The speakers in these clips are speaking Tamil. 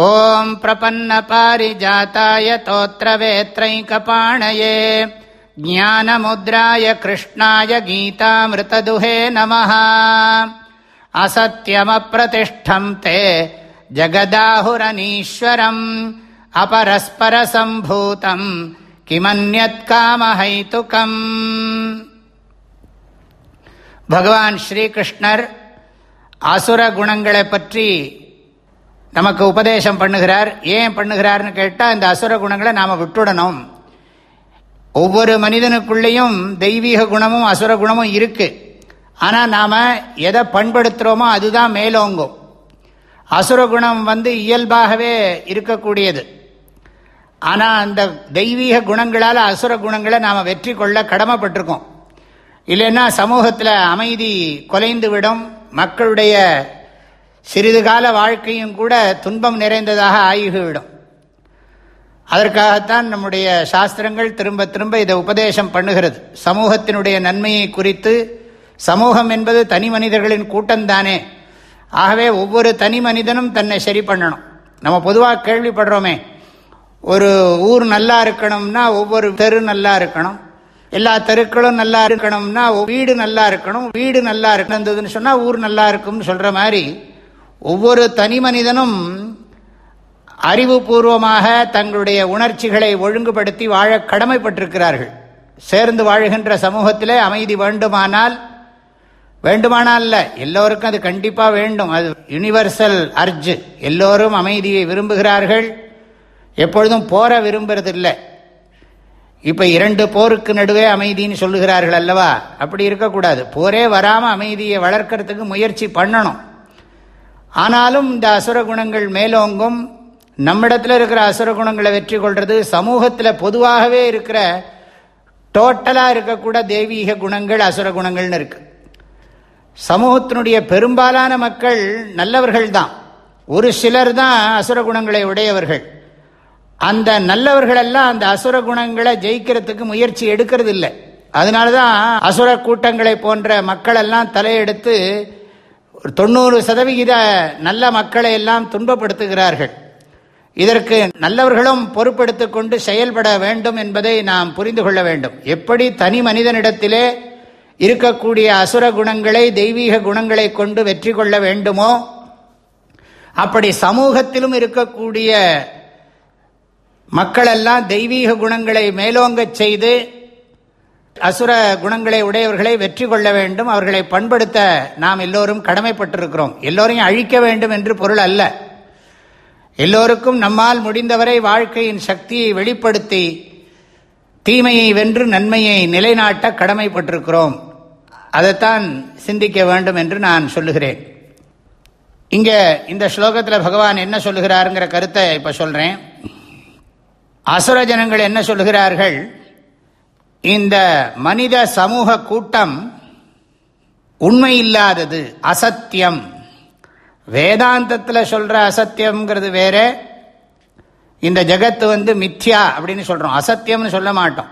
ॐ प्रपन्नपारिजाताय तोत्रवेत्रैकपाणये ज्ञानमुद्राय कृष्णाय गीतामृतदुहे नमः असत्यमप्रतिष्ठम् ते जगदाहुरनीश्वरम् अपरस्परसम्भूतम् किमन्यत्कामहैतुकम् भगवान् श्रीकृष्णर् असुरगुणङ्गळे पत्री நமக்கு உபதேசம் பண்ணுகிறார். ஏன் பண்ணுகிறார்னு கேட்டால் இந்த அசுர குணங்களை நாம் விட்டுடணும். ஒவ்வொரு மனிதனுக்குள்ளேயும் தெய்வீக குணமும் அசுர குணமும் இருக்குது ஆனால் நாம் எதை பண்படுத்துகிறோமோ அதுதான் மேலோங்கும். அசுர குணம் வந்து இயல்பாகவே இருக்கக்கூடியது. ஆனால் அந்த தெய்வீக குணங்களால் அசுர குணங்களை நாம் வெற்றி கொள்ள கடமைப்பட்டிருக்கோம். இல்லைன்னா சமூகத்தில் அமைதி குலைந்து விடும். மக்களுடைய சிறிது கால வாழ்க்கையும் கூட துன்பம் நிறைந்ததாக ஆகிவிடும். அதற்காகத்தான் நம்முடைய சாஸ்திரங்கள் திரும்ப திரும்ப இதை உபதேசம் பண்ணுகிறது. சமூகத்தினுடைய நன்மையை குறித்து சமூகம் என்பது தனி மனிதர்களின் கூட்டம்தானே. ஆகவே ஒவ்வொரு தனி மனிதனும் தன்னை சரி பண்ணணும். நம்ம பொதுவாக கேள்விப்படுறோமே ஒரு ஊர் நல்லா இருக்கணும்னா ஒவ்வொரு தெரு நல்லா இருக்கணும். எல்லா தெருக்களும் நல்லா இருக்கணும்னா வீடு நல்லா இருக்கணும் வீடு நல்லா இருக்கணும்னு சொன்னால் ஊர் நல்லா இருக்கும்னு சொல்கிற மாதிரி ஒவ்வொரு தனி மனிதனும் அறிவுபூர்வமாக தங்களுடைய உணர்ச்சிகளை ஒழுங்குபடுத்தி வாழ கடமைப்பட்டிருக்கிறார்கள். சேர்ந்து வாழ்கின்ற சமூகத்திலே அமைதி வேண்டுமானால் வேண்டுமானால் இல்லை எல்லோருக்கும் அது கண்டிப்பாக வேண்டும். அது யூனிவர்சல் அர்ஜ் எல்லோரும் அமைதியை விரும்புகிறார்கள். எப்பொழுதும் போற விரும்புறதில்லை. இப்போ இரண்டு போருக்கு நடுவே அமைதின்னு சொல்லுகிறார்கள் அல்லவா? அப்படி இருக்கக்கூடாது. போரே வராமல் அமைதியை வளர்க்கறதுக்கு முயற்சி பண்ணணும். ஆனாலும் இந்த அசுர குணங்கள் மேலோங்கும். நம்மிடத்தில் இருக்கிற அசுர குணங்களை வெற்றி கொள்வது சமூகத்தில் பொதுவாகவே இருக்கிற டோட்டலாக இருக்கக்கூட தெய்வீக குணங்கள் அசுர குணங்கள்னு இருக்கு. சமூகத்தினுடைய பெரும்பாலான மக்கள் நல்லவர்கள் தான் ஒரு சிலர் தான் அசுர குணங்களை உடையவர்கள். அந்த நல்லவர்களெல்லாம் அந்த அசுர குணங்களை ஜெயிக்கிறதுக்கு முயற்சி எடுக்கிறது இல்லை அதனால தான் அசுர கூட்டங்களை போன்ற மக்களெல்லாம் தலையெடுத்து ஒரு தொண்ணூறு சதவிகித நல்ல மக்களை எல்லாம் துன்பப்படுத்துகிறார்கள். இதற்கு நல்லவர்களும் பொறுப்பெடுத்து கொண்டு செயல்பட வேண்டும் என்பதை நாம் புரிந்து கொள்ள வேண்டும். எப்படி தனி மனிதனிடத்திலே இருக்கக்கூடிய அசுர குணங்களை தெய்வீக குணங்களை கொண்டு வெற்றி கொள்ள வேண்டுமோ அப்படி சமூகத்திலும் இருக்கக்கூடிய மக்களெல்லாம் தெய்வீக குணங்களை மேலோங்கச் செய்து அசுர குணங்களை உடையவர்களை வெற்றி கொள்ள வேண்டும். அவர்களை பண்படுத்த நாம் எல்லோரும் கடமைப்பட்டிருக்கிறோம். எல்லோரையும் அழிக்க வேண்டும் என்று பொருள் அல்ல. எல்லோருக்கும் நம்மால் முடிந்தவரை வாழ்க்கையின் சக்தியை வெளிப்படுத்தி தீமையை வென்று நன்மையை நிலைநாட்ட கடமைப்பட்டிருக்கிறோம். அதைத்தான் சிந்திக்க வேண்டும் என்று நான் சொல்லுகிறேன். இங்கே இந்த ஸ்லோகத்தில் பகவான் என்ன சொல்லுகிறாருங்கிற கருத்தை இப்போ சொல்கிறேன் அசுர ஜனங்கள் என்ன சொல்லுகிறார்கள்? இந்த மனித சமூக கூட்டம் உண்மை இல்லாதது அசத்தியம். வேதாந்தத்தில் சொல்கிற அசத்தியம்ங்கிறது வேற. இந்த ஜகத்து வந்து மித்யா அப்படின்னு சொல்கிறோம் அசத்தியம்னு சொல்ல மாட்டோம்.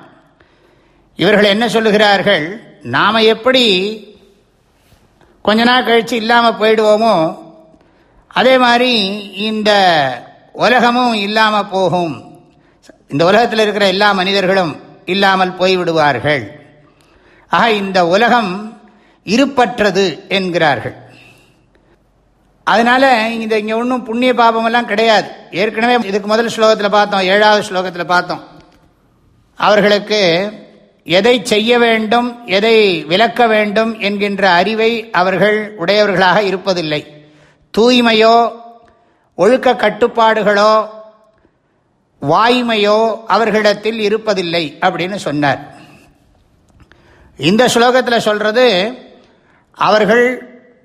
இவர்கள் என்ன சொல்லுகிறார்கள்? நாம் எப்படி கொஞ்ச நாள் கழிச்சு இல்லாமல் போயிடுவோமோ அதே மாதிரி இந்த உலகமும் இல்லாமல் போகும். இந்த உலகத்தில் இருக்கிற எல்லா மனிதர்களும் இல்லாமல் போய்விடுவார்கள். ஆக இந்த உலகம் இருப்பற்றது என்கிறார்கள். அதனால இந்த இங்கே ஒன்றும் புண்ணிய பாபமெல்லாம் கிடையாது. ஏற்கனவே இதுக்கு முதல் ஸ்லோகத்தில் பார்த்தோம் ஏழாவது ஸ்லோகத்தில் பார்த்தோம். அவர்களுக்கு எதை செய்ய வேண்டும் எதை விளக்க வேண்டும் என்கின்ற அறிவை அவர்கள் உடையவர்களாக இருப்பதில்லை. தூய்மையோ ஒழுக்க கட்டுப்பாடுகளோ வாய்மையோ அவர்களிடத்தில் இருப்பதில்லை அப்படின்னு சொன்னார். இந்த ஸ்லோகத்தில் சொல்றது அவர்கள்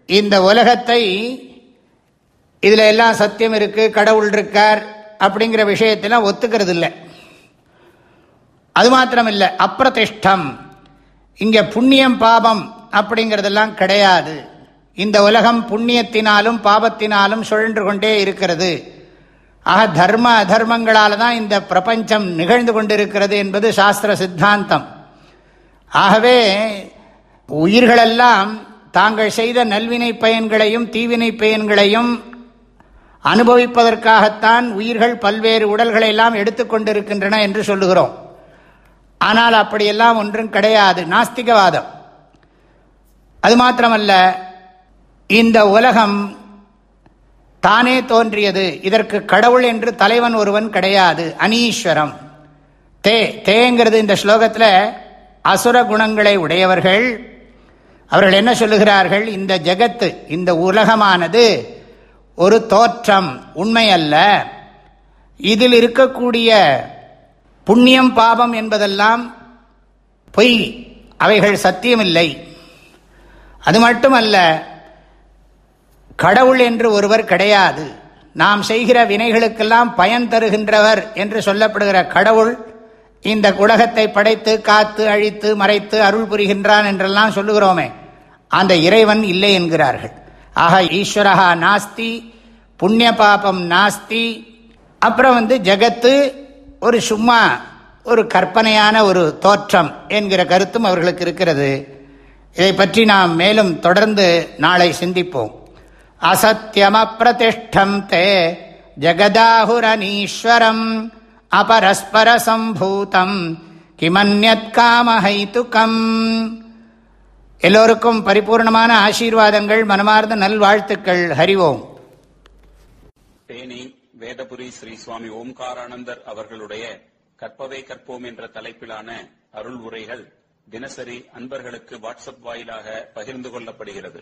இந்த உலகத்தை இதில் எல்லாம் சத்தியம் இருக்குது கடவுள் இருக்கார் அப்படிங்கிற விஷயத்தெல்லாம் ஒத்துக்கிறது இல்லை அது மாத்திரம் இல்லை அப்பிரதிஷ்டம். இங்கே புண்ணியம் பாபம் அப்படிங்கிறதெல்லாம் கிடையாது. இந்த உலகம் புண்ணியத்தினாலும் பாபத்தினாலும் சுழன்று கொண்டே இருக்கிறது. ஆக தர்ம அதர்மங்களால் தான் இந்த பிரபஞ்சம் நிகழ்ந்து கொண்டிருக்கிறது என்பது சாஸ்திர சித்தாந்தம். ஆகவே உயிர்களெல்லாம் தாங்கள் செய்த நல்வினை பயன்களையும் தீவினை பயன்களையும் அனுபவிப்பதற்காகத்தான் உயிர்கள் பல்வேறு உடல்களை எல்லாம் எடுத்துக்கொண்டிருக்கின்றன என்று சொல்லுகிறோம். ஆனால் அப்படியெல்லாம் ஒன்றும் கிடையாது. நாஸ்திகவாதம். அது மாத்திரமல்ல இந்த உலகம் தானே தோன்றியது. இதற்கு கடவுள் என்று தலைவன் ஒருவன் கிடையாது. அனீஸ்வரம். தே தேங்கிறது இந்த ஸ்லோகத்தில் அசுர குணங்களை உடையவர்கள். அவர்கள் என்ன சொல்லுகிறார்கள்? இந்த ஜெகத்து இந்த உலகமானது ஒரு தோற்றம் உண்மை அல்ல இதில் இருக்கக்கூடிய புண்ணியம் பாபம் என்பதெல்லாம் பொய். அவைகள் சத்தியமில்லை. அது மட்டுமல்ல கடவுள் என்று ஒருவர் கிடையாது. நாம் செய்கிற வினைகளுக்கெல்லாம் பயன் தருகின்றவர் என்று சொல்லப்படுகிற கடவுள் இந்த உலகத்தை படைத்து காத்து அழித்து மறைத்து அருள் புரிகின்றான் என்றெல்லாம் சொல்லுகிறோமே. அந்த இறைவன் இல்லை என்கிறார்கள். ஆக ஈஸ்வரகா நாஸ்தி புண்ணிய பாபம் நாஸ்தி அப்புறம் வந்து ஜகத்து ஒரு சும்மா ஒரு கற்பனையான ஒரு தோற்றம் என்கிற கருத்தும் அவர்களுக்கு இருக்கிறது. இதை பற்றி நாம் மேலும் தொடர்ந்து நாளை சிந்திப்போம். அசத்தியமப்பிரதிஷ்டம் தே ஜகதாஹுரனீஸ்வரம் அபரஸ்பரசம்பூதம் கிமன்யத் காமஹைத்துக்கம் எல்லோருக்கும் பரிபூர்ணமான ஆசீர்வாதங்கள் மனமார்ந்த நல்வாழ்த்துக்கள். ஹரிவோம் தேனி வேதபுரி ஸ்ரீ சுவாமி ஓம்காரானந்தர் அவர்களுடைய கற்பவை கற்போம் என்ற தலைப்பிலான அருள் உரைகள் தினசரி அன்பர்களுக்கு வாட்ஸ்அப் வாயிலாக பகிர்ந்து கொள்ளப்படுகிறது.